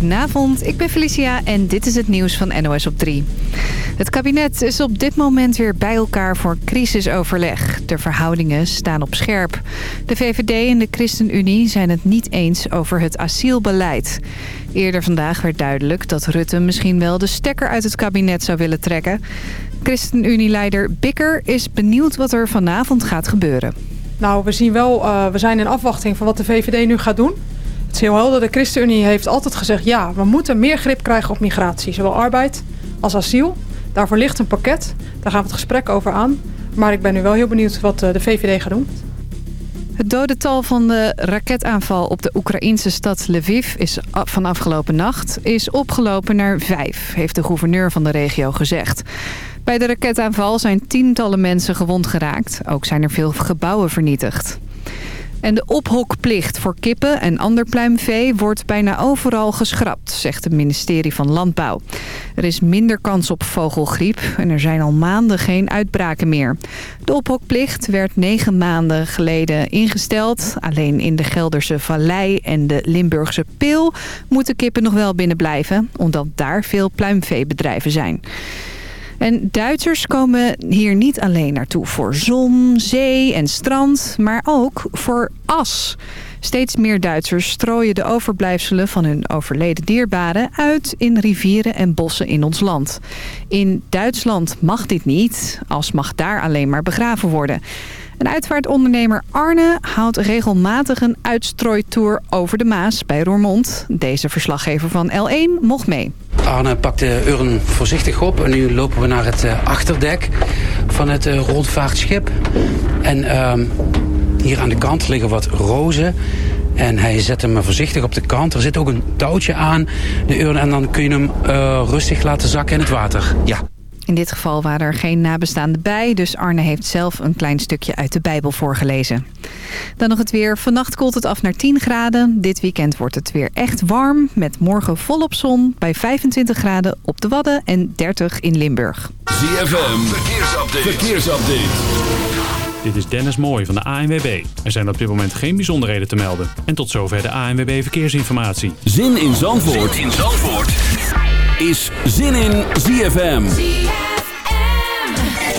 goedenavond. Ik ben Felicia en dit is het nieuws van NOS op 3. Het kabinet is op dit moment weer bij elkaar voor crisisoverleg. De verhoudingen staan op scherp. De VVD en de ChristenUnie zijn het niet eens over het asielbeleid. Eerder vandaag werd duidelijk dat Rutte misschien wel de stekker uit het kabinet zou willen trekken. ChristenUnie-leider Bikker is benieuwd wat er vanavond gaat gebeuren. Nou, we zien wel, uh, we zijn in afwachting van wat de VVD nu gaat doen. Het is. De ChristenUnie heeft altijd gezegd... ja, we moeten meer grip krijgen op migratie. Zowel arbeid als asiel. Daarvoor ligt een pakket. Daar gaan we het gesprek over aan. Maar ik ben nu wel heel benieuwd wat de VVD gaat doen. Het dodental van de raketaanval op de Oekraïnse stad Lviv is van afgelopen nacht is opgelopen naar vijf, heeft de gouverneur van de regio gezegd. Bij de raketaanval zijn tientallen mensen gewond geraakt. Ook zijn er veel gebouwen vernietigd. En de ophokplicht voor kippen en ander pluimvee wordt bijna overal geschrapt, zegt het ministerie van Landbouw. Er is minder kans op vogelgriep en er zijn al maanden geen uitbraken meer. De ophokplicht werd negen maanden geleden ingesteld. Alleen in de Gelderse Vallei en de Limburgse Peel moeten kippen nog wel binnen blijven, omdat daar veel pluimveebedrijven zijn. En Duitsers komen hier niet alleen naartoe voor zon, zee en strand, maar ook voor as. Steeds meer Duitsers strooien de overblijfselen van hun overleden dierbaren uit in rivieren en bossen in ons land. In Duitsland mag dit niet, as mag daar alleen maar begraven worden. Een uitvaartondernemer Arne houdt regelmatig een uitstrooitour over de Maas bij Roermond. Deze verslaggever van L1 mocht mee. Arne pakt de urn voorzichtig op en nu lopen we naar het eh, achterdek van het eh, rondvaartschip. En ehm, hier aan de kant liggen wat rozen. En hij zet hem voorzichtig op de kant. Er zit ook een touwtje aan de urn en dan kun je hem uh, rustig laten zakken in het water. Ja. In dit geval waren er geen nabestaanden bij, dus Arne heeft zelf een klein stukje uit de Bijbel voorgelezen. Dan nog het weer. Vannacht koelt het af naar 10 graden. Dit weekend wordt het weer echt warm, met morgen volop zon bij 25 graden op de Wadden en 30 in Limburg. ZFM, verkeersupdate. verkeersupdate. Dit is Dennis Mooij van de ANWB. Er zijn op dit moment geen bijzonderheden te melden. En tot zover de ANWB Verkeersinformatie. Zin in Zandvoort, zin in Zandvoort is zin in ZFM.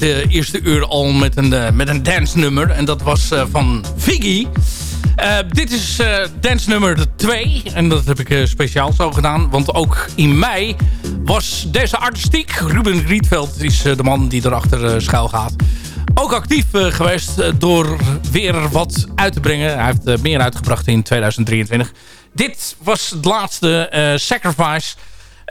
Het eerste uur al met een, met een dance nummer. En dat was van Figgy. dit is dance nummer 2. En dat heb ik speciaal zo gedaan. Want ook in mei was deze artistiek. Ruben Rietveld is de man die erachter schuil gaat ook actief geweest door weer wat uit te brengen. Hij heeft meer uitgebracht in 2023. Dit was het laatste Sacrifice.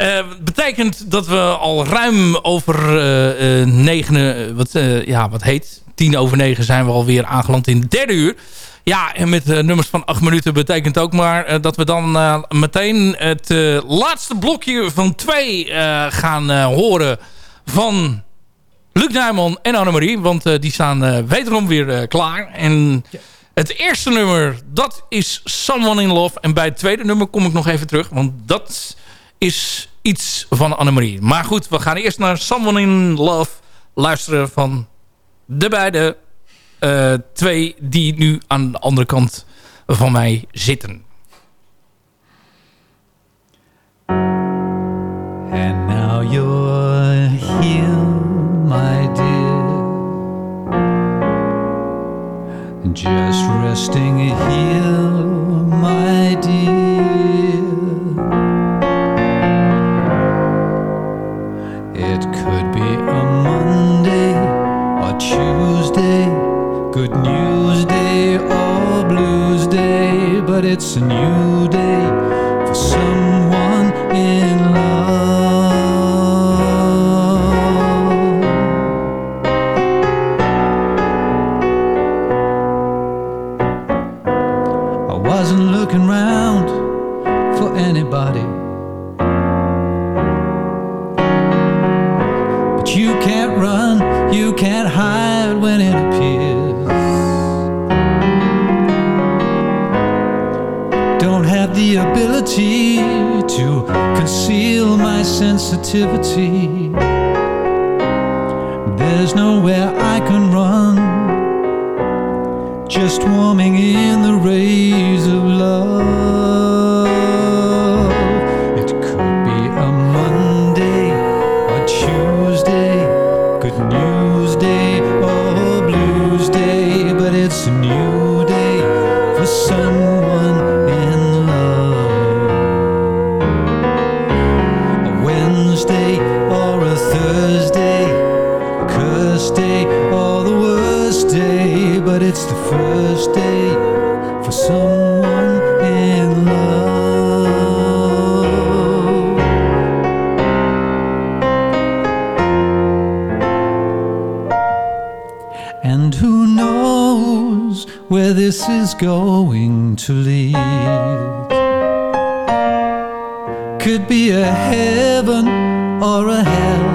Uh, betekent dat we al ruim over uh, negen, wat, ja, wat heet, tien over negen zijn we alweer aangeland in de derde uur. Ja, en met nummers van acht minuten betekent ook maar dat we dan meteen het laatste blokje van twee gaan horen van Luc Nijman en Annemarie. Want die staan wederom weer klaar. En het eerste nummer, dat is Someone in Love. En bij het tweede nummer kom ik nog even terug. Want dat is iets van Annemarie. Maar goed, we gaan eerst naar Someone in Love luisteren van de beide uh, twee die nu aan de andere kant van mij zitten. And now you're here, my dear Just resting here, it's a new Activity. For someone in love. And who knows where this is going to lead? Could be a heaven or a hell.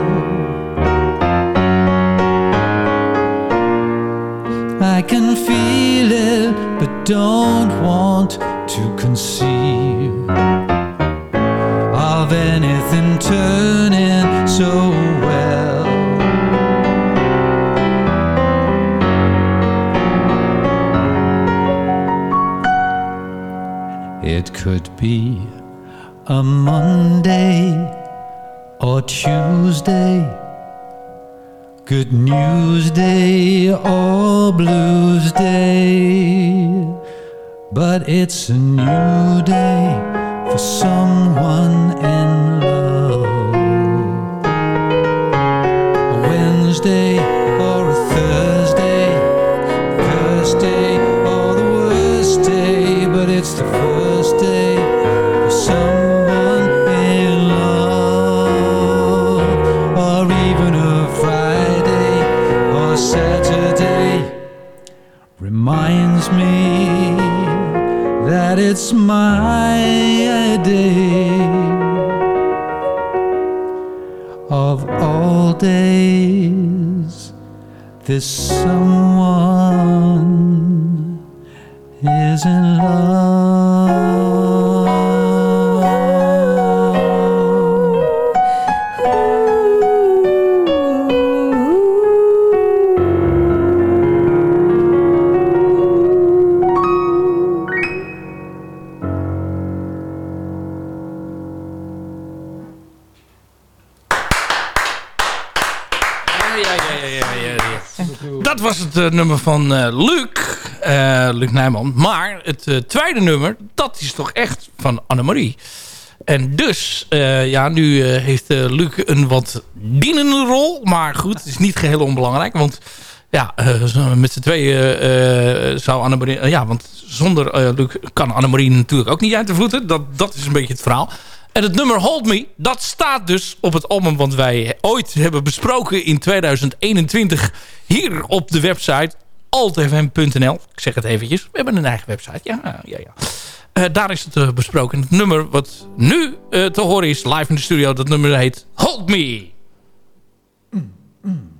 I can feel it, don't want to conceive of anything turning so well. It could be a Monday or Tuesday, Good News it's a new day for someone This het eh, nummer van eh, Luc, eh, Luc Nijman. Maar het tweede nummer, dat is toch echt van Annemarie. En dus, ja, nu heeft eh, Luc een wat dienende rol. Maar goed, het is niet geheel onbelangrijk. Want ja, met z'n tweeën zou Annemarie... ja, want zonder Luc kan Annemarie natuurlijk ook niet uit de voeten. Dat, dat is een beetje het verhaal. En het nummer Hold Me, dat staat dus op het album... wat wij ooit hebben besproken in 2021... hier op de website altfm.nl. Ik zeg het eventjes. We hebben een eigen website. Ja, ja, ja. Eh, daar is het eh, besproken. Het nummer wat nu eh, te horen is live in de studio... dat nummer heet Hold Me. Hold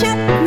the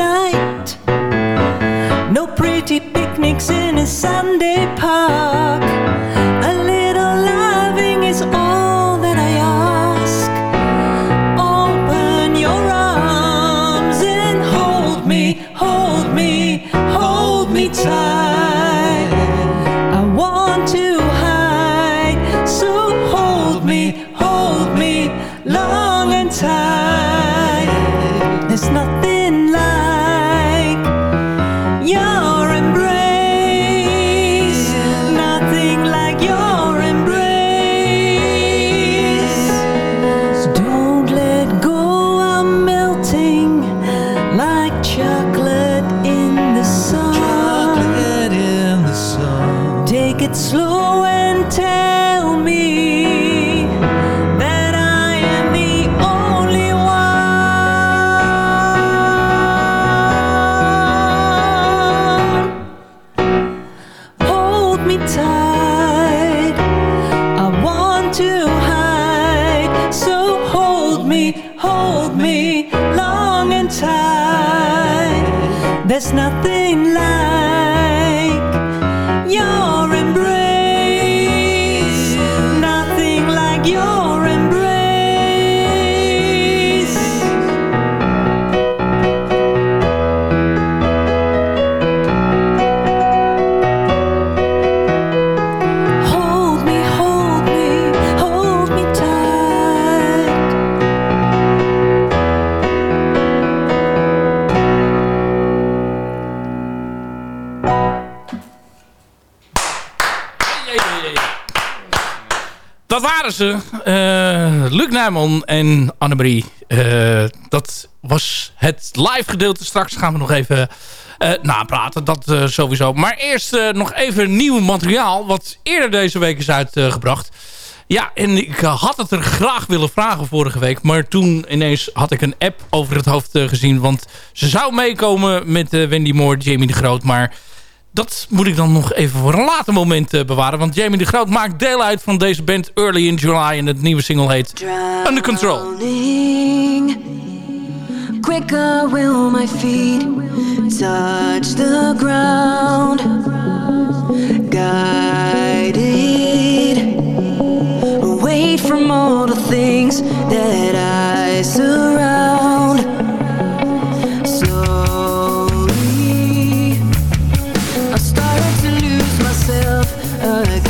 Eh, Luc Nijman en Annemarie. Eh, dat was het live gedeelte. Straks gaan we nog even eh, napraten. Dat sowieso. Maar eerst nog even nieuw materiaal. Wat eerder deze week is uitgebracht. Ja, en ik had het er graag willen vragen vorige week. Maar toen ineens had ik een app over het hoofd gezien. Want ze zou meekomen met Wendy Moore, Jamie de Groot. Maar dat moet ik dan nog even voor een later moment eh, bewaren. Want Jamie de Groot maakt deel uit van deze band Early in July. En het nieuwe single heet Under Control. Drowning. Quick anchor will my feet the ground? Away from all the things that I surround. Again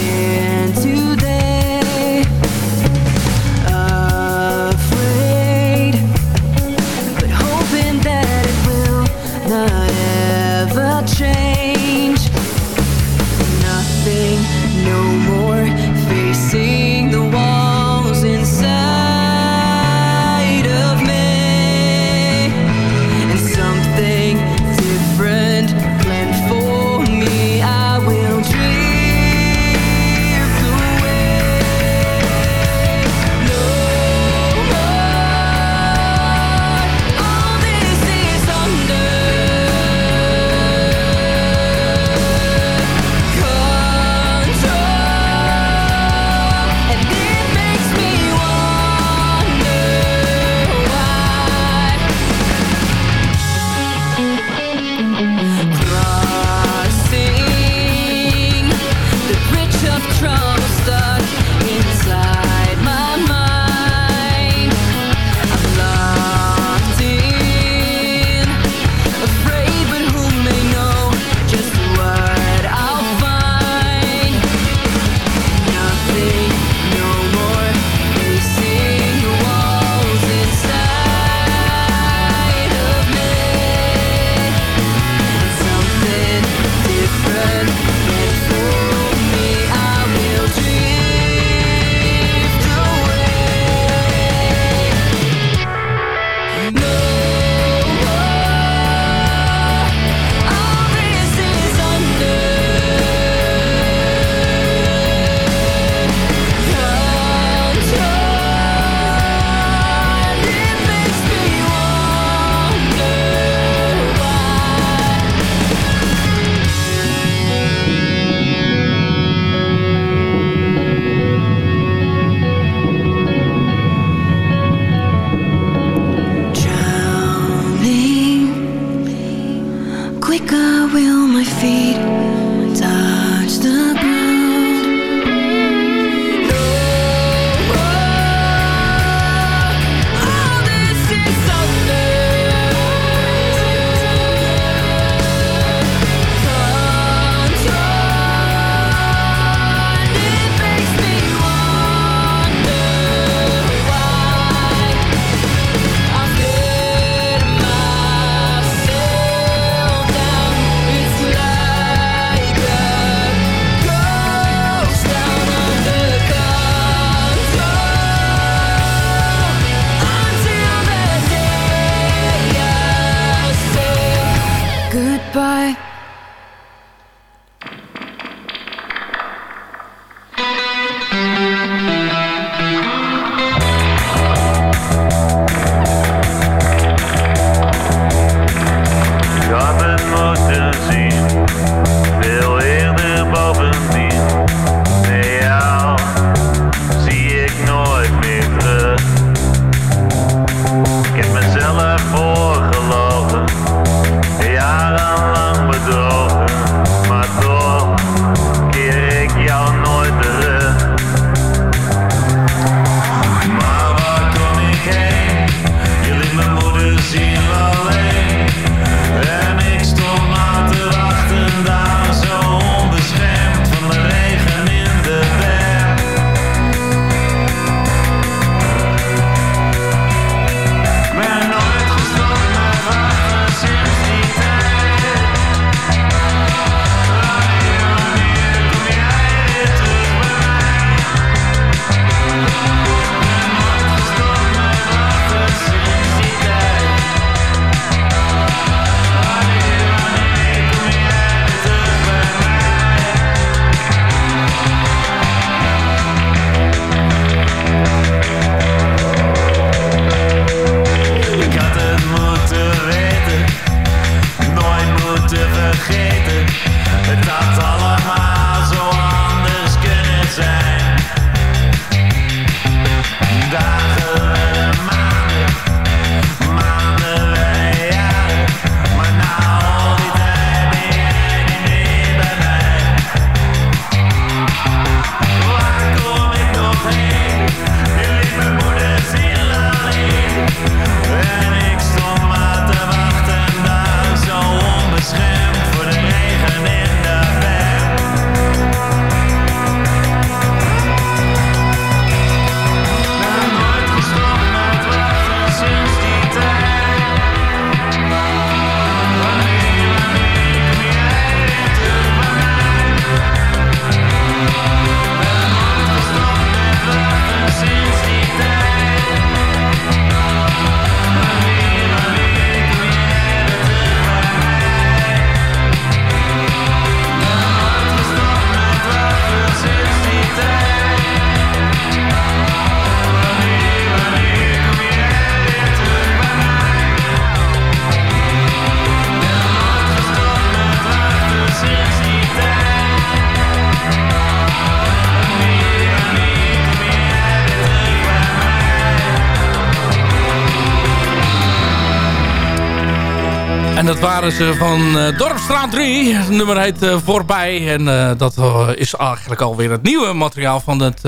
waren ze van uh, Dorpstraat 3. Het nummer heet uh, Voorbij. En uh, dat is eigenlijk alweer het nieuwe materiaal van het...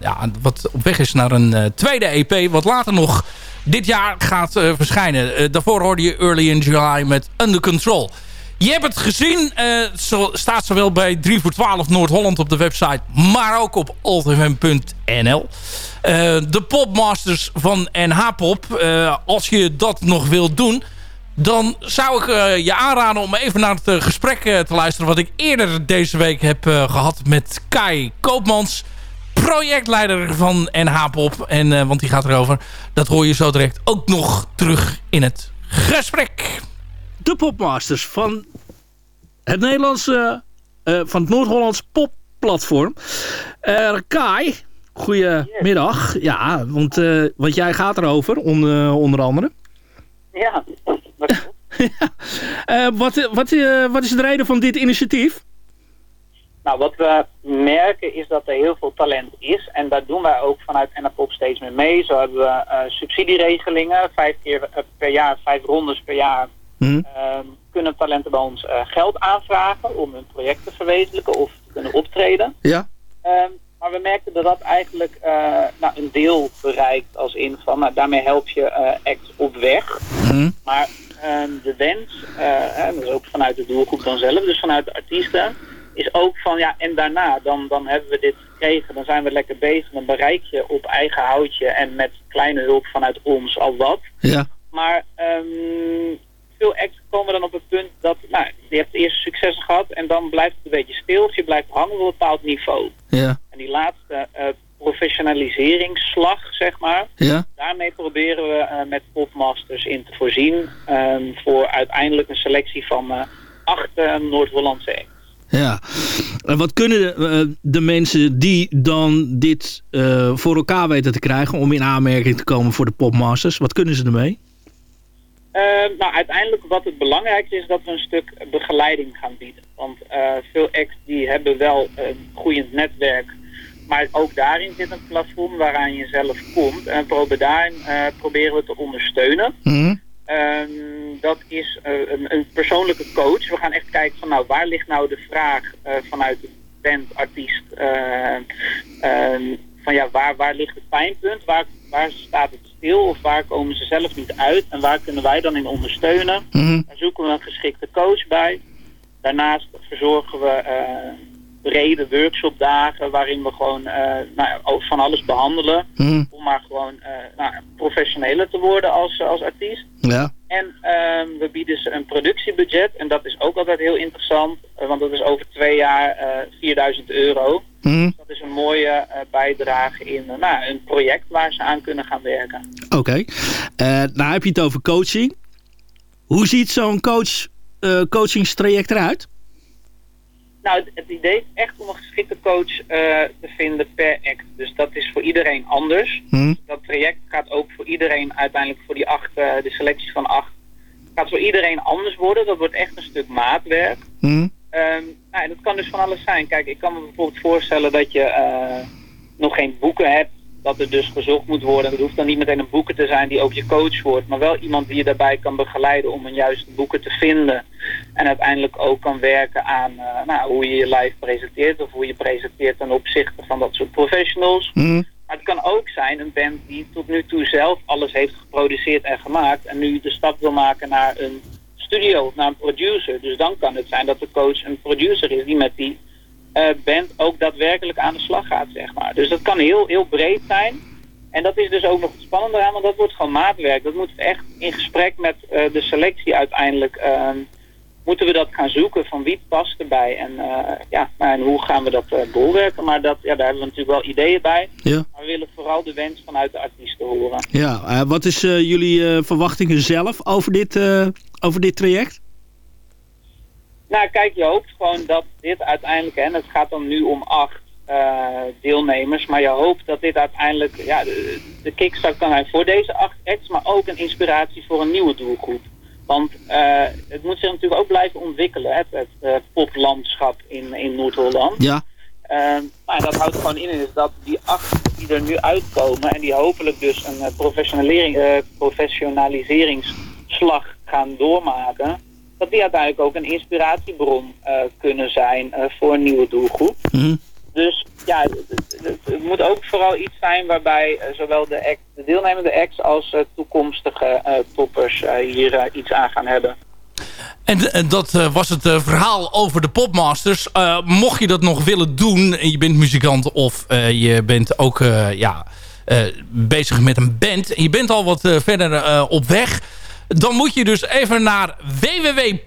ja, wat op weg is naar een tweede EP. Wat later nog dit jaar gaat verschijnen. daarvoor hoorde je Early in July met Under Control. Je hebt het gezien. zo, staat zowel bij 3 voor 12 Noord-Holland op de website. Maar ook op altfm.nl. de popmasters van NH Pop. als je dat nog wilt doen dan zou ik uh, je aanraden om even naar het uh, gesprek uh, te luisteren... wat ik eerder deze week heb gehad met Kai Koopmans... projectleider van NH Pop. En, want die gaat erover. Dat hoor je zo direct ook nog terug in het gesprek. De Popmasters van het Nederlandse... van het Noord-Hollands popplatform. Kai, goedemiddag. Ja, want, want jij gaat erover, on, onder andere. Ja, uh, wat, wat, uh, wat is de reden van dit initiatief? Nou, wat we merken is dat er heel veel talent is. En daar doen wij ook vanuit NAPOP steeds meer mee. Zo hebben we uh, subsidieregelingen. Vijf keer per jaar, vijf rondes per jaar. Ehm, kunnen talenten bij ons geld aanvragen om hun project te verwezenlijken of te kunnen optreden. Ja. Um, maar we merkten dat dat eigenlijk nou, een deel bereikt als in van, nou, daarmee help je act op weg. Hmm. Maar Ehm, de wens, uh, dat is ook vanuit de doelgroep dan zelf, dus vanuit de artiesten, is ook van ja, en daarna, dan, dan hebben we dit gekregen, dan zijn we lekker bezig, dan bereik je op eigen houtje en met kleine hulp vanuit ons al wat. Ja. Maar um, veel acts komen dan op het punt dat, nou, je hebt eerst successen gehad en dan blijft het een beetje stil, dus je blijft hangen op een bepaald niveau. Ja. En die laatste uh, professionaliseringsslag, zeg maar. Ja. Daarmee proberen we uh, met popmasters in te voorzien um, voor uiteindelijk een selectie van uh, acht uh, Noord-Hollandse acts. Ja, en wat kunnen de, de, mensen die dan dit voor elkaar weten te krijgen om in aanmerking te komen voor de popmasters, wat kunnen ze ermee? Ehm, nou, uiteindelijk wat het belangrijkste is dat we een stuk begeleiding gaan bieden. Want veel acts die hebben wel een groeiend netwerk maar ook daarin zit een platform waaraan je zelf komt. En daarin uh, proberen we te ondersteunen. Mhm. Ehm, dat is uh, een, een, persoonlijke coach. We gaan echt kijken van nou, waar ligt nou de vraag uh, vanuit de band, artiest. Ehm, van ja, waar, waar ligt het pijnpunt? Waar, waar staat het stil? Of waar komen ze zelf niet uit? En waar kunnen wij dan in ondersteunen? Mm Daar zoeken we een geschikte coach bij. Daarnaast verzorgen we brede workshopdagen waarin we gewoon uh, nou, van alles behandelen. Hmm. Om maar gewoon uh, nou, professioneler te worden als, als artiest. Ja. En uh, we bieden ze een productiebudget. En dat is ook altijd heel interessant. Uh, want dat is over twee jaar 4000 euro. Hmm. Dat is een mooie bijdrage in nou, een project waar ze aan kunnen gaan werken. Oké. Okay. nou heb je het over coaching. Hoe ziet zo'n coach, coachingstraject eruit? Nou, het, idee is echt om een geschikte coach uh, te vinden per act. Dus dat is voor iedereen anders. Hmm. Dat traject gaat ook voor iedereen uiteindelijk voor die acht, uh, de selectie van acht, gaat voor iedereen anders worden. Dat wordt echt een stuk maatwerk. Hmm. Um, nou, dat kan dus van alles zijn. Kijk, ik kan me bijvoorbeeld voorstellen dat je uh, nog geen boeken hebt dat er dus gezocht moet worden. Het hoeft dan niet meteen een boeken te zijn die ook je coach wordt, maar wel iemand die je daarbij kan begeleiden om een juiste boeken te vinden. En uiteindelijk ook kan werken aan uh, nou, hoe je je live presenteert of hoe je presenteert ten opzichte van dat soort professionals. Mm. Maar het kan ook zijn een band die tot nu toe zelf alles heeft geproduceerd en gemaakt en nu de stap wil maken naar een studio of naar een producer. Dus dan kan het zijn dat de coach een producer is die met die uh, band ook daadwerkelijk aan de slag gaat, zeg maar. Dus dat kan heel, heel breed zijn. En dat is dus ook nog het spannende aan, want dat wordt gewoon maatwerk. Dat moet echt in gesprek met uh, de selectie uiteindelijk... Uh, moeten we dat gaan zoeken van wie past erbij en, uh, ja, en hoe gaan we dat uh, bolwerken. Maar dat, ja, daar hebben we natuurlijk wel ideeën bij. Ja. Maar we willen vooral de wens vanuit de artiesten horen. Ja, wat is jullie verwachtingen zelf over dit, over dit traject? Nou, kijk, je hoopt gewoon dat dit uiteindelijk, en het gaat dan nu om acht uh, deelnemers, maar je hoopt dat dit uiteindelijk ja, de, de kickstart kan zijn voor deze acht acts, maar ook een inspiratie voor een nieuwe doelgroep. Want uh, het moet zich natuurlijk ook blijven ontwikkelen, hè, het uh, poplandschap in, in Noord-Holland. Ja. maar dat houdt gewoon in is dat die acht die er nu uitkomen en die hopelijk dus een professionaliseringsslag gaan doormaken, dat die uiteindelijk ook een inspiratiebron eh, kunnen zijn eh, voor een nieuwe doelgroep. Dus ja, het, het- het moet ook vooral iets zijn waarbij eh, zowel de, act, de deelnemende acts als toekomstige toppers hier iets aan gaan hebben. En, en dat was het verhaal over de Popmasters. Mocht je dat nog willen doen, en je bent muzikant of je bent ook ja, bezig met een band... en je bent al wat verder op weg... dan moet je dus even naar www.nhpop.nl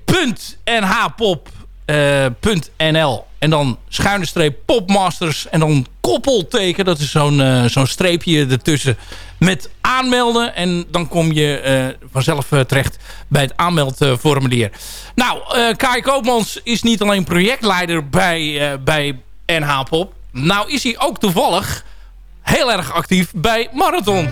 en dan schuine streep popmasters en dan koppelteken. Dat is zo'n eh, zo'n streepje ertussen met aanmelden. En dan kom je eh, vanzelf eh, terecht bij het aanmeldformulier. Nou, eh Kai Koopmans is niet alleen projectleider bij, eh, bij NH Pop. Nou is hij ook toevallig heel erg actief bij Marathon.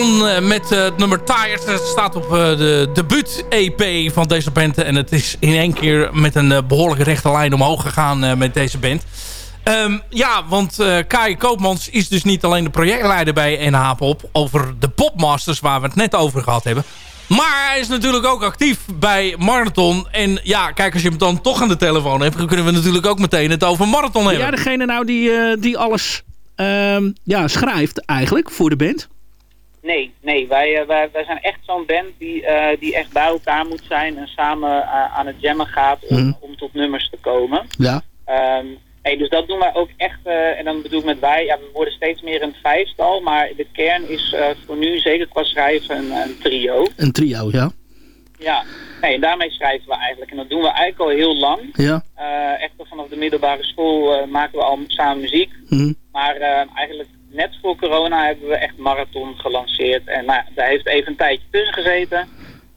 Eh, met eh, het nummer Tired. Het staat op uh, de debuut-EP van deze band. En het is in één keer met een behoorlijke rechte lijn omhoog gegaan met deze band. Um, ja, want Kai Koopmans is dus niet alleen de projectleider bij NH Pop... over de Popmasters waar we het net over gehad hebben... Maar hij is natuurlijk ook actief bij Marathon. En ja, kijk, als je hem dan toch aan de telefoon hebt... dan kunnen we natuurlijk ook meteen het over Marathon hebben. Ja, degene nou die, die alles uh, ja, schrijft eigenlijk voor de band? Nee, nee. Wij, wij, wij zijn echt zo'n band die, uh, die echt bij elkaar moet zijn... en samen uh, aan het jammen gaat om, mm. om tot nummers te komen. Ja. Um, Hey, dus dat doen wij ook echt, uh, en dan bedoel ik met wij, ja, we worden steeds meer een vijfstal, maar de kern is uh, voor nu zeker qua schrijven een, een, trio. Een trio, ja. Ja, hey, en daarmee schrijven we eigenlijk. En dat doen we eigenlijk al heel lang. Ja. Uh, echt vanaf de middelbare school maken we al samen muziek. Mm. Maar eigenlijk net voor corona hebben we echt Marathon gelanceerd. En nou, daar heeft even een tijdje tussen gezeten.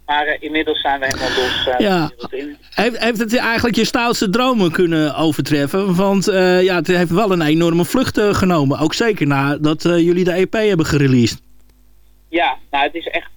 Maar uh, inmiddels zijn we helemaal los uh, ja. in. Heeft, heeft het eigenlijk je stoutste dromen kunnen overtreffen? Want uh, ja, het heeft wel een enorme vlucht genomen. Ook zeker nadat jullie de EP hebben gereleased. Ja, nou het is echt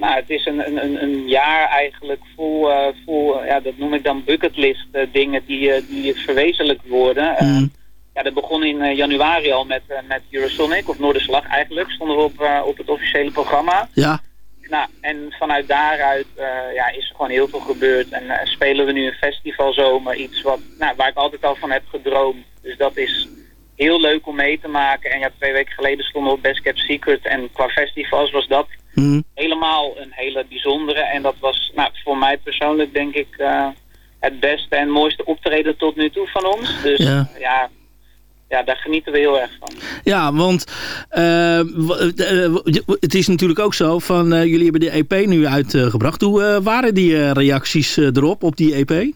nou, het is een, een, een jaar eigenlijk vol, vol ja, dat noem ik dan bucketlist dingen die, die verwezenlijkt worden. Mm. Ja, dat begon in januari al met, met Eurosonic, of Noorderslag eigenlijk, stonden we op, op het officiële programma. Ja. Nou, en vanuit daaruit uh, ja, is er gewoon heel veel gebeurd. En uh, spelen we nu een festivalzomer, iets wat, nou, waar ik altijd al van heb gedroomd. Dus dat is heel leuk om mee te maken. En ja, twee weken geleden stonden we op Best Kept Secret. En qua festivals was dat mm. helemaal een hele bijzondere. En dat was nou, voor mij persoonlijk denk ik uh, het beste en mooiste optreden tot nu toe van ons. Dus ja, ja ja, daar genieten we heel erg van. Ja, want uh, het is natuurlijk ook zo van jullie hebben de EP nu uitgebracht. Hoe waren die reacties erop, op die EP?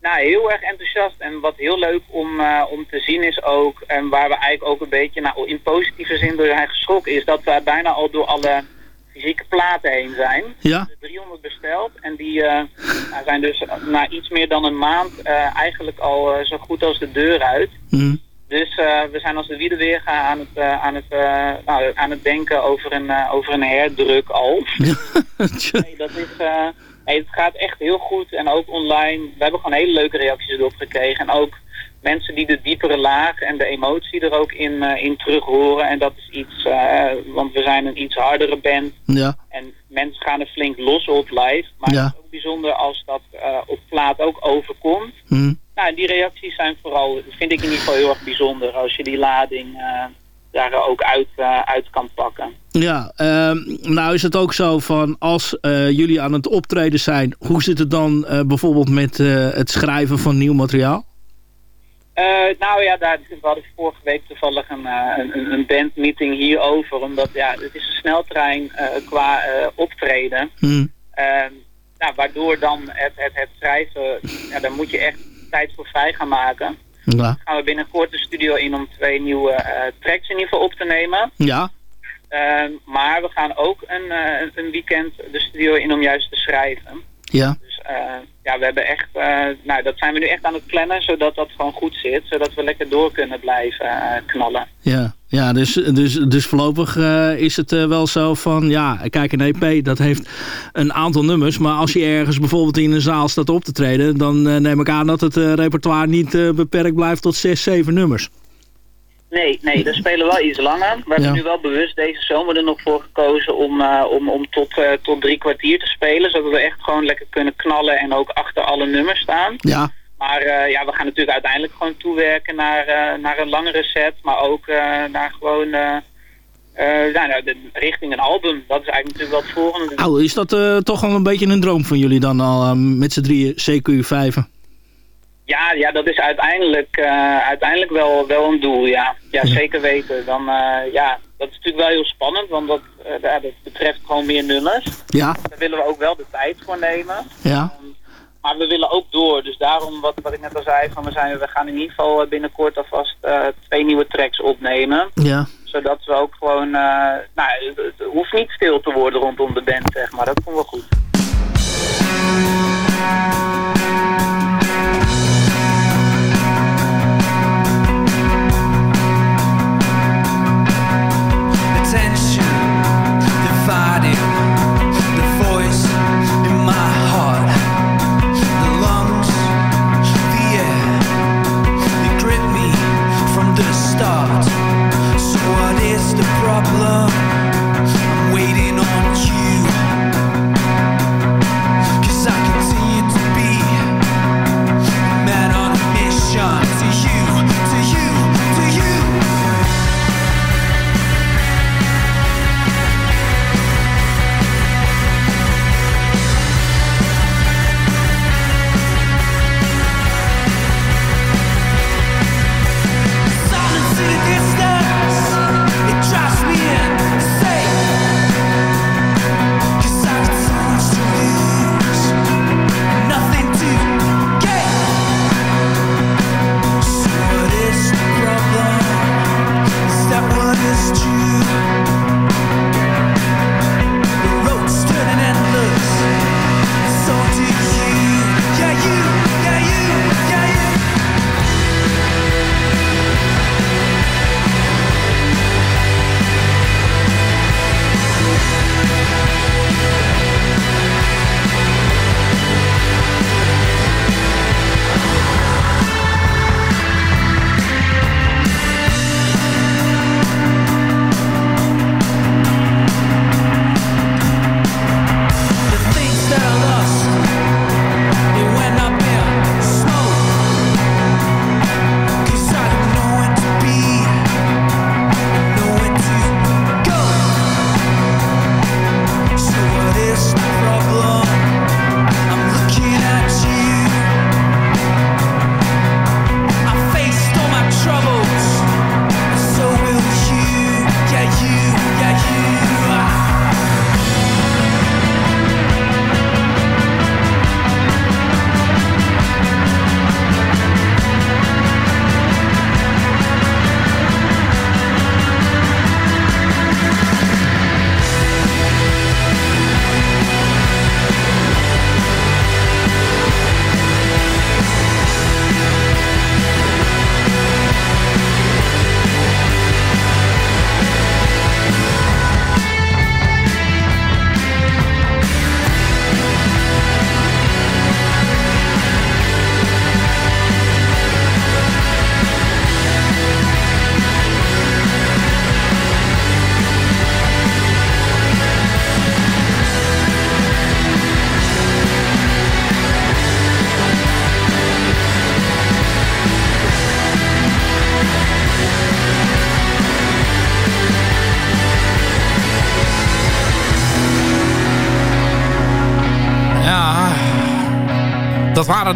Nou, heel erg enthousiast. En wat heel leuk om, om te zien is ook, en waar we eigenlijk ook een beetje nou, in positieve zin door zijn geschrokken, is dat we bijna al door alle fysieke platen heen zijn. Ja. 300 besteld. En die nou, zijn dus na iets meer dan een maand eigenlijk al zo goed als de deur uit. Mm. Dus uh, we zijn als de wielen weer gaan aan het, uh, aan, het, uh, nou, aan het denken over een, over een herdruk al. nee, dat is, hey, het gaat echt heel goed en ook online. We hebben gewoon hele leuke reacties erop gekregen. En ook mensen die de diepere laag en de emotie er ook in, in terug horen. En dat is iets, want we zijn een iets hardere band. Ja. En mensen gaan er flink los op live. Maar ja. het is ook bijzonder als dat op plaat ook overkomt. Mm. Nou, die reacties zijn vooral, vind ik in ieder geval heel erg bijzonder als je die lading uh, daar ook uit, uh, uit kan pakken. Ja, uh, nou is het ook zo van als uh, jullie aan het optreden zijn, hoe zit het dan bijvoorbeeld met het schrijven van nieuw materiaal? nou ja, daar, we hadden vorige week toevallig een, een, een bandmeeting hierover, omdat ja, het is een sneltrein qua optreden. Hmm. nou, waardoor dan het, het, het schrijven, ja, dan moet je echt tijd voor vrij gaan maken. Ja. gaan we binnenkort de studio in om twee nieuwe uh, tracks in ieder geval op te nemen. Ja. Uh, maar we gaan ook een, uh, een weekend de studio in om juist te schrijven. Ja. Dus ja, we hebben echt, nou dat zijn we nu echt aan het plannen, zodat dat gewoon goed zit. Zodat we lekker door kunnen blijven knallen. Ja. Ja, dus, dus, dus voorlopig uh, is het wel zo van... Ja, kijk, een EP, dat heeft een aantal nummers. Maar als je ergens bijvoorbeeld in een zaal staat op te treden... dan neem ik aan dat het repertoire niet beperkt blijft tot zes, zeven nummers. Nee, nee, dat spelen we wel iets langer. We hebben Ja. nu wel bewust deze zomer er nog voor gekozen om, uh, om, om tot, uh, tot drie kwartier te spelen. Zodat we echt gewoon lekker kunnen knallen en ook achter alle nummers staan. Ja, Maar uh, ja, we gaan natuurlijk uiteindelijk gewoon toewerken naar, naar een langere set. Maar ook naar gewoon nou, de, richting een album. Dat is eigenlijk natuurlijk wel het volgende. oh, is dat toch al een beetje een droom van jullie dan al met z'n drieën, CQ5? Ja, ja, dat is uiteindelijk, uiteindelijk wel, wel een doel, ja. Ja, zeker weten. Dan, uh, ja, dat is natuurlijk wel heel spannend, want dat, uh, ja, dat betreft gewoon meer nummers. Ja, Daar willen we ook wel de tijd voor nemen. ja. Maar we willen ook door, dus daarom wat, wat ik net al zei, van we, zijn, we gaan in ieder geval eh, binnenkort alvast uh, twee nieuwe tracks opnemen. Ja, Zodat we ook gewoon, nou, het, het hoeft niet stil te worden rondom de band, zeg maar. Dat komt wel goed.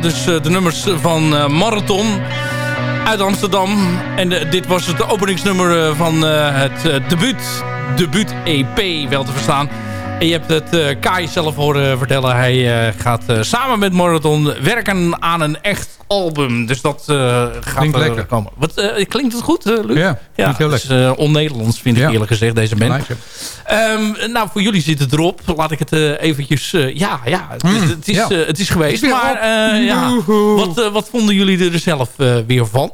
Dus eh, de nummers van eh, Marathon uit Amsterdam. En eh, dit was het openingsnummer van het debuut, debuut EP wel te verstaan. En je hebt het eh, Kai zelf horen vertellen. Hij eh, gaat eh, samen met Marathon werken aan een echt album. Dus dat gaat Klinkt er lekker. komen. Wat, klinkt het goed, Luc? Ja, heel het is on-Nederlands vind ik Ja. eerlijk gezegd, deze band. Ehm, nou, voor jullie zit het erop. Laat ik het eventjes... ja, ja, het, Mm, het is, ja. het is geweest. Maar ja, wat, wat vonden jullie er zelf weer van?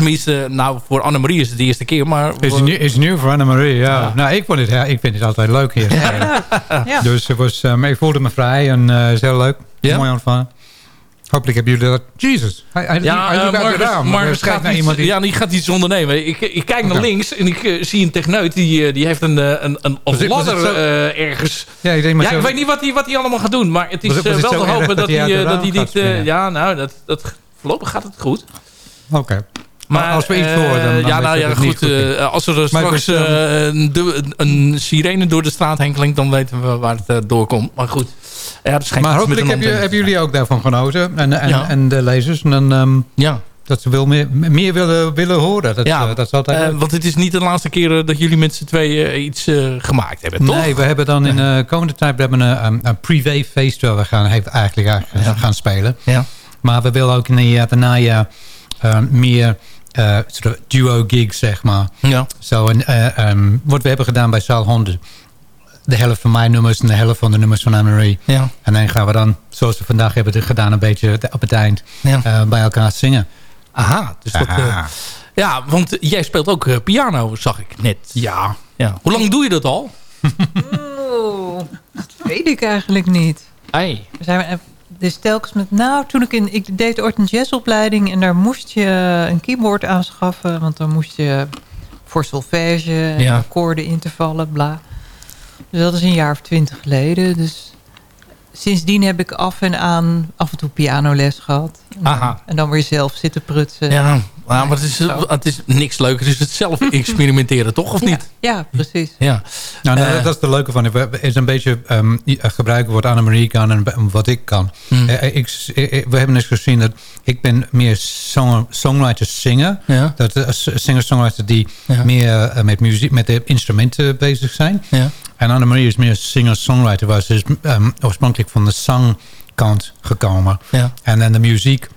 Tenminste, nou, voor Annemarie is het de eerste keer. Maar Is nieuw, is nieuw voor Annemarie, ja. Nou, ik, vond het, ja, ik vind het altijd leuk hier. Ja. Dus het was, um, ik voelde me vrij en uh, is heel leuk. Ja? Mooi ontvangen. Hopelijk hebben jullie dat... Jesus, hij, hij, ja, hij doet eh, Marcus, raam. Marcus Kijk gaat naar iets, iemand die... ja, die gaat iets ondernemen. Ik, ik kijk naar links en ik eh, zie een techneut. Die, eh, die heeft een, eh, een, een Was het- was ladder zo- eh, ergens. Ja, ik denk maar Ja, zo- ik weet niet wat hij wat hij allemaal gaat doen. Maar het is Was het- was eh, het wel te hopen dat hij eh, dat hij dit... eh, ja, nou, dat, dat, voorlopig gaat het goed. Oké. Maar als we iets eh, horen, dan, dan ja, nou je ja, goed. goed is. eh, als er straks eh, een, de- een sirene door de straat heen klinkt, dan weten we waar het doorkomt. Maar goed. Ja, dat schijnt Maar hopelijk heb je, hebben jullie ook daarvan genoten. En, en, Ja. en de lezers. En dan, ehm, ja. Dat ze wel meer, meer willen, willen horen. Dat, Ja, dat is altijd eh, want het is niet de laatste keer dat jullie met z'n tweeën iets eh, gemaakt hebben, toch? Nee, we hebben dan in de komende tijd we hebben een, een, een privé feest waar we gaan, heeft eigenlijk, eigenlijk gaan spelen. Ja. Maar we willen ook in het jaar daarna ja, eh, meer eh, soort duo gigs, zeg maar. Ja. Zo, en, eh, ehm, wat we hebben gedaan bij Zaal 100. De helft van mijn nummers en de helft van de nummers van Anne-Marie. Ja. En dan gaan we dan, zoals we vandaag hebben gedaan, een beetje op het eind Ja. eh, bij elkaar zingen. Aha, dus. Aha. ja, want jij speelt ook piano, zag ik net. Ja. ja. Hoe lang doe je dat al? Oeh, dat weet ik eigenlijk niet. Hey. We zijn, Dus telkens met, nou, toen ik in, ik deed ooit een jazzopleiding en daar moest je een keyboard aanschaffen, want dan moest je voor solfège en Ja. akkoorden intervallen, bla. Dus dat is een jaar of twintig geleden. Dus sindsdien heb ik af en aan af en toe pianoles gehad. En dan- Aha. En dan weer zelf zitten prutsen. Ja, maar het is, het is niks leuker. is het zelf experimenteren, toch? Of niet? Ja, precies. Ja. Nou, nou, Eh, dat is de leuke van. Is een beetje ehm, gebruiken wat Annemarie kan en wat ik kan. Hmm. Eh, ik, ik- we hebben eens gezien dat ik ben meer song, songwriter singer. Ja. Dat uh, singer-songwriter die Ja. meer eh, met muziek, met de instrumenten bezig zijn. Ja. En Annemarie is meer singer-songwriter. Was dus ehm, oorspronkelijk van de zangkant gekomen. Ja. En dan de muziek.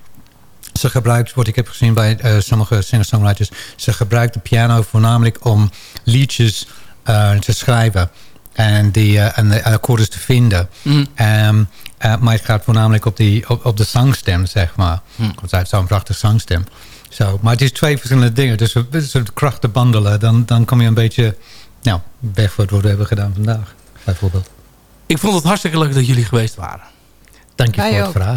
Ze gebruikt, wat ik heb gezien bij eh, sommige singer-songwriters... ze gebruikt de piano voornamelijk om liedjes eh, te schrijven. En, die, eh, en de akkoorden te vinden. Mhm. Ehm, eh, maar het gaat voornamelijk op, die, op, op de zangstem, zeg maar. Mhm. Want zij heeft zo'n prachtige zangstem. Zo, maar het is twee verschillende dingen. Dus we dus de krachten bandelen. Dan, dan kom je een beetje nou, weg voor wat we hebben gedaan vandaag. Bijvoorbeeld. Ik vond het hartstikke leuk dat jullie geweest waren. Dank je Wij voor het ook. vraag.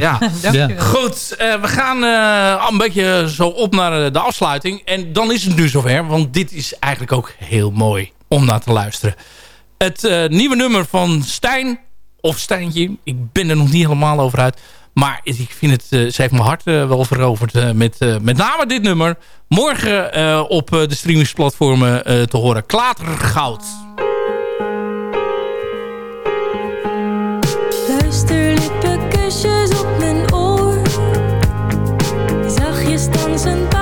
Ja. Goed, eh, we gaan eh, een beetje zo op naar eh, de afsluiting. En dan is het nu zover, want dit is eigenlijk ook heel mooi om naar te luisteren. Het eh, nieuwe nummer van Stijn, of Stijntje, ik ben er nog niet helemaal over uit. Maar ik vind het, eh, ze heeft mijn hart wel veroverd met eh, met name dit nummer. Morgen eh, op eh, de streamingsplatformen eh, te horen. Klatergoud. and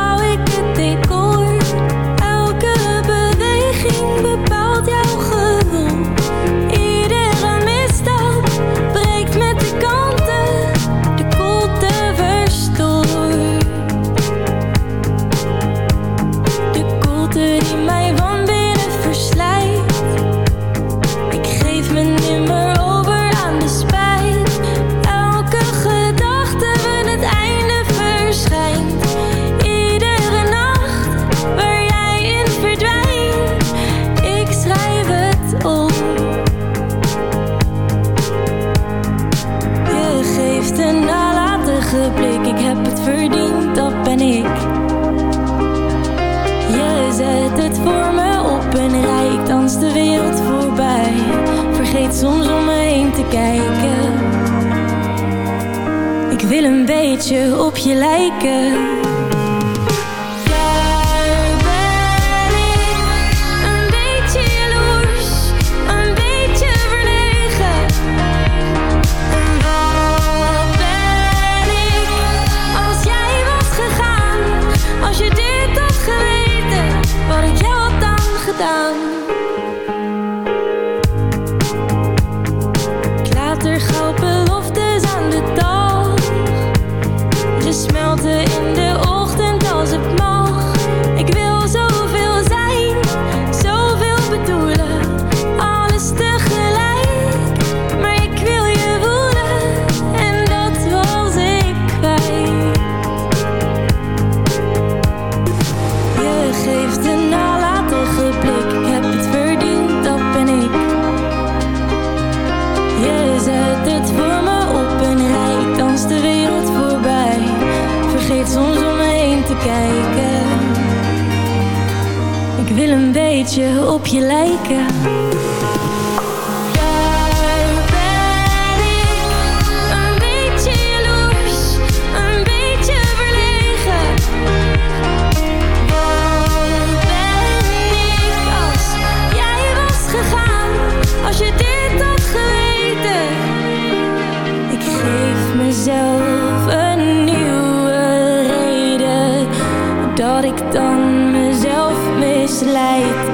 kijken. Ik wil een beetje op je lijken. Daar ben ik, een beetje jaloers, een beetje verlegen. Wat ben ik als jij was gegaan? Als je dit had geweten. Ik geef mezelf ik dan mezelf misleid.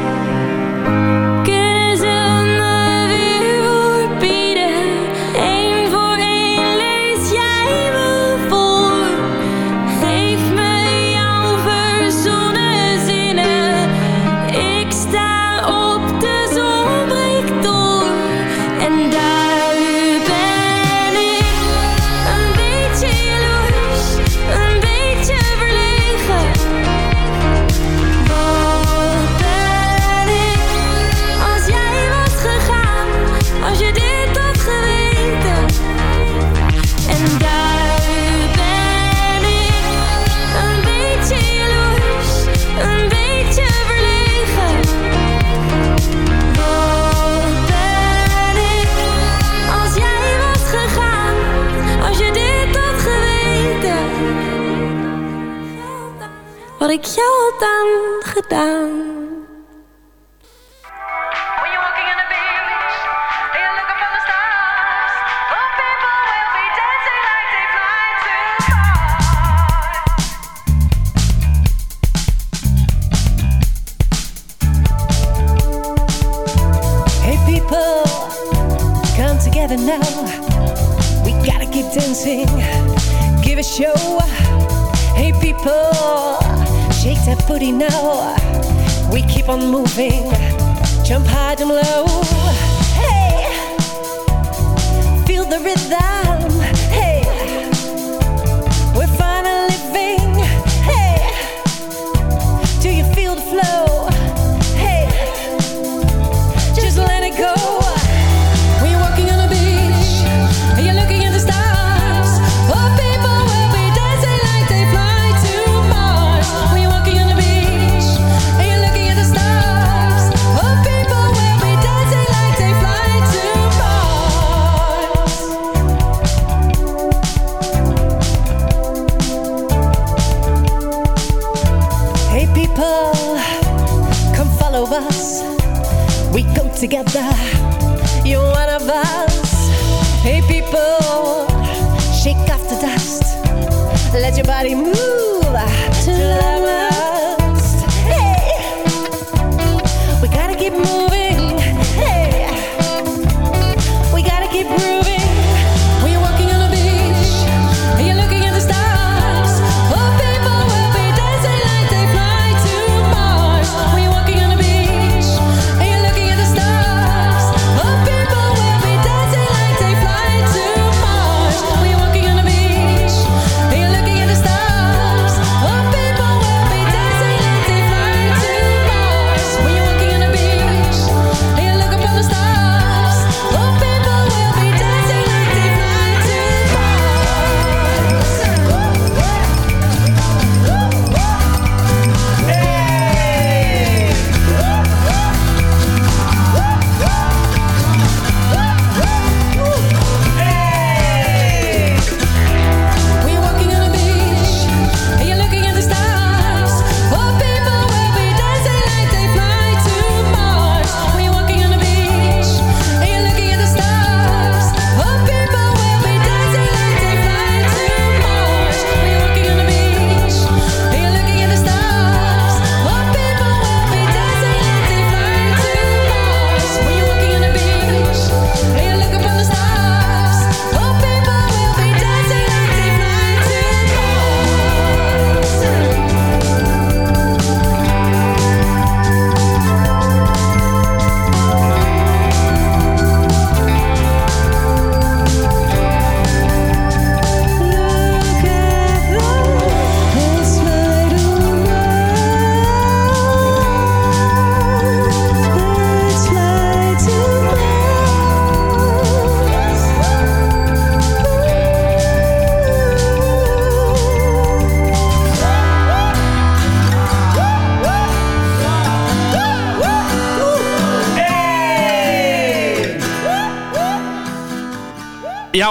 Gotta keep dancing, give a show. Hey people, shake that booty now. We keep on moving, jump high, jump low. Hey, feel the rhythm.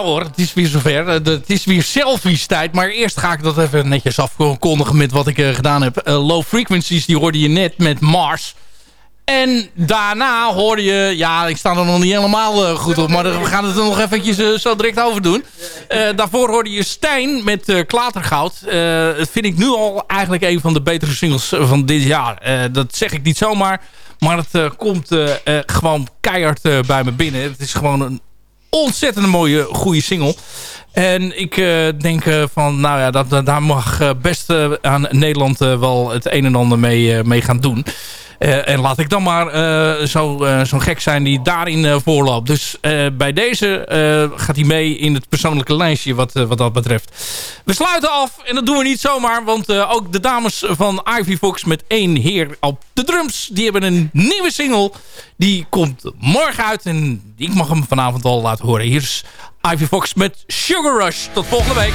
Ja hoor, het is weer zover. Eh, Het is weer selfies tijd. Maar eerst ga ik dat even netjes afkondigen met wat ik eh, gedaan heb. Eh, low frequencies, die hoorde je net met Mars. En daarna hoorde je... Ja, ik sta er nog niet helemaal goed op. Maar we gaan het er nog eventjes zo direct over doen. Daarvoor hoorde je Stijn met Klatergoud. Dat vind ik nu al eigenlijk een van de betere singles van dit jaar. Dat zeg ik niet zomaar. Maar het komt gewoon keihard bij me binnen. Het is gewoon een ontzettend mooie, goede single. En ik eh, denk eh, van, nou ja, dat, daar mag eh, best aan Nederland wel het een en ander mee, mee gaan doen. Eh, en laat ik dan maar eh, zo, eh, zo'n gek zijn die daarin voorloopt. Dus bij deze gaat hij mee in het persoonlijke lijstje wat, wat dat betreft. We sluiten af en dat doen we niet zomaar. Want ook de dames van Ivy Fox met één heer op de drums. Die hebben een nieuwe single. Die komt morgen uit. En ik mag hem vanavond al laten horen. Hier is Ivy Fox met Sugar Rush. Tot volgende week.